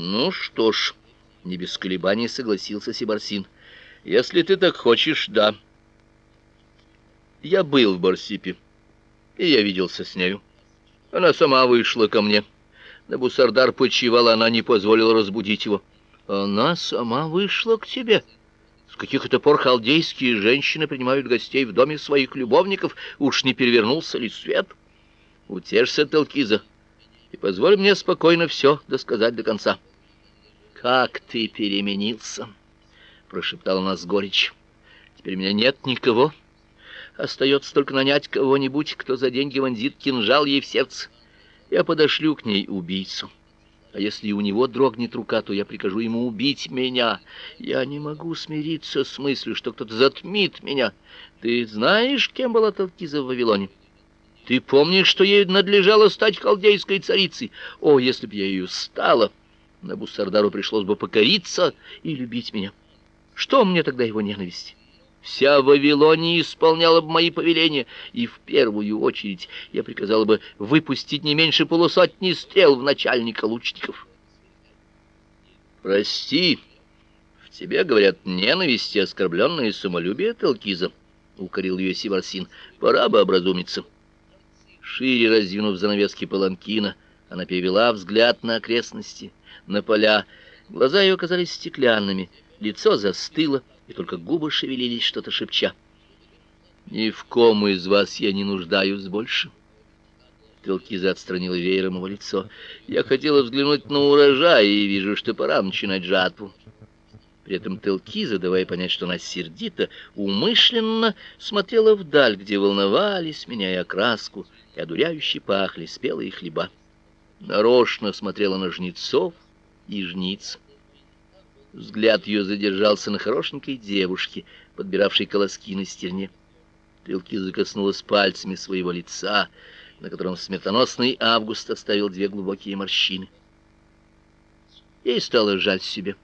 Ну что ж, не без колебаний согласился Сибарсин. Если ты так хочешь, да. Я был в Барсипе, и я виделся с нею. Она сама вышла ко мне. Набусардар почивал, она не позволила разбудить его. Она сама вышла к тебе. С каких это пор халдейские женщины принимают гостей в доме своих любовников? Уж не перевернулся ли свет? Утешься, Телкиза, и позволь мне спокойно все досказать до конца. Как ты переменился, прошептала она с горечью. Теперь у меня нет никого. Остается только нанять кого-нибудь, кто за деньги вонзит кинжал ей в сердце. Я подошлю к ней убийцу. А если у него дрогнет рука, то я прикажу ему убить меня. Я не могу смириться с мыслью, что кто-то затмит меня. Ты знаешь, кем была Талкиза в Вавилоне? Ты помнишь, что ей надлежало стать халдейской царицей? О, если б я ее стала, Набусардару пришлось бы покориться и любить меня. Что мне тогда его ненависть? Вся Вавилония исполняла бы мои повеления, и в первую очередь я приказала бы выпустить не меньше полусотни стрел в начальника лучников. Прости, в тебе говорят ненависть и оскорбленное самолюбие, Телкиза, укорил ее Сиварсин. Пора бы образумиться. Шире раздвинув занавески паланкина, она перевела взгляд на окрестности, на поля. Глаза ее казались стеклянными, лицо застыло и только губы шевелились, что-то шепча. Ни в ком из вас я не нуждаюсь больше. Телкиза отстранила веером его лицо. Я хотела взглянуть на урожай и вижу, что пора начинать жатву. При этом Телкиза, давая понять, что она сердита, умышленно смотрела вдаль, где волновались, меняя окраску, и одуряюще пахли спелые хлеба. Нарочно смотрела на жнецов и жниц. Взгляд ее задержался на хорошенькой девушке, подбиравшей колоски на стерне. Стрелки закоснулась пальцами своего лица, на котором смертоносный август оставил две глубокие морщины. Ей стало жаль себя.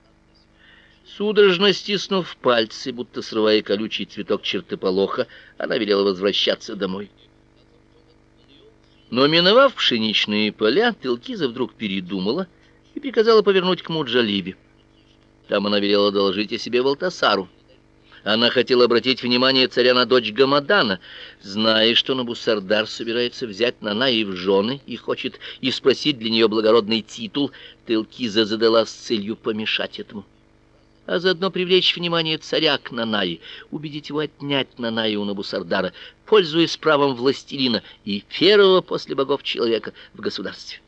Судорожно стиснув пальцы, будто срывая колючий цветок чертополоха, она велела возвращаться домой. Но миновав пшеничные поля, Телкиза вдруг передумала и приказала повернуть к Муджалибе. Там она велела доложить о себе Валтасару. Она хотела обратить внимание царя на дочь Гамадана, зная, что Набусардар собирается взять Нанаи в жены и хочет и спросить для нее благородный титул, Телкиза задала с целью помешать этому. А заодно привлечь внимание царя к Нанаи, убедить его отнять Нанаи у Набусардара, пользуясь правом властелина и первого после богов человека в государстве.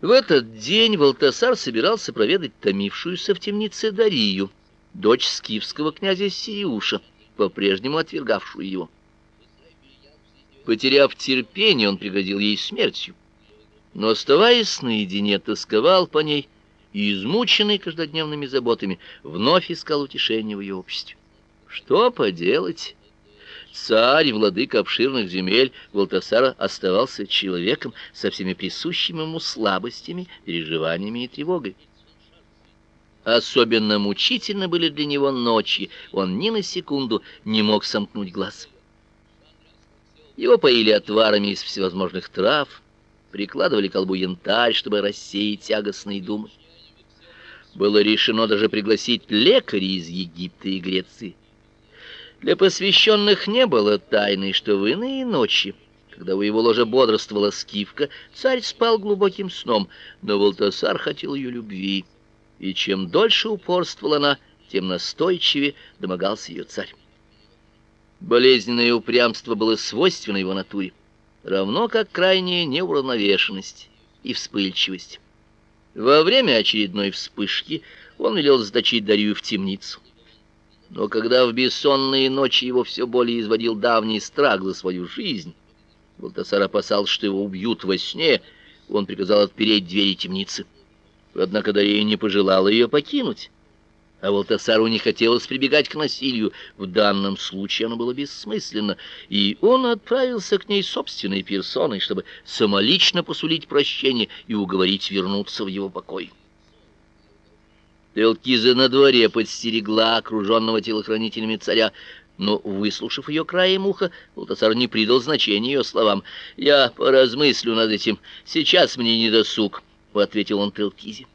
В этот день Валтасар собирался проведать томившуюся в темнице Дарию, дочь скифского князя Сириуша, по-прежнему отвергавшую его. Потеряв терпение, он пригрозил ей смертью. Но оставаясь наедине, тосковал по ней и измученный каждодневными заботами, вновь искал утешения в ее обществе. Что поделать? Царь, владыка обширных земель, Валтасара оставался человеком со всеми присущими ему слабостями, переживаниями и тревогой. Особенно мучительно были для него ночи, он ни на секунду не мог сомкнуть глаз. Его поили отварами из всевозможных трав, прикладывали к колбу янтарь, чтобы рассеять тягостные думы. Было решено даже пригласить лекарей из Египта и Греции. Для посвященных не было тайны, что в иные ночи, когда у его ложа бодрствовала скифка, царь спал глубоким сном, но Валтасар хотел ее любви, и чем дольше упорствовала она, тем настойчивее домогался ее царь. Болезненное упрямство было свойственно его натуре, равно как крайняя неуравновешенность и вспыльчивость. Во время очередной вспышки он велел заточить Дарью в темницу. Но когда в бессонные ночи его все более изводил давний страх за свою жизнь, Балтасар опасался, что его убьют во сне, он приказал отпереть двери темницы. Однако Дарья не пожелала ее покинуть. А Валтасару не хотелось прибегать к насилию, в данном случае оно было бессмысленно, и он отправился к ней собственной персоной, чтобы самолично посулить прощение и уговорить вернуться в его покой. Телкиза на дворе подстерегла окруженного телохранителями царя, но, выслушав ее краем уха, Балтасар не придал значения ее словам. «Я поразмыслю над этим. Сейчас мне не досуг. ответил он Телкизе.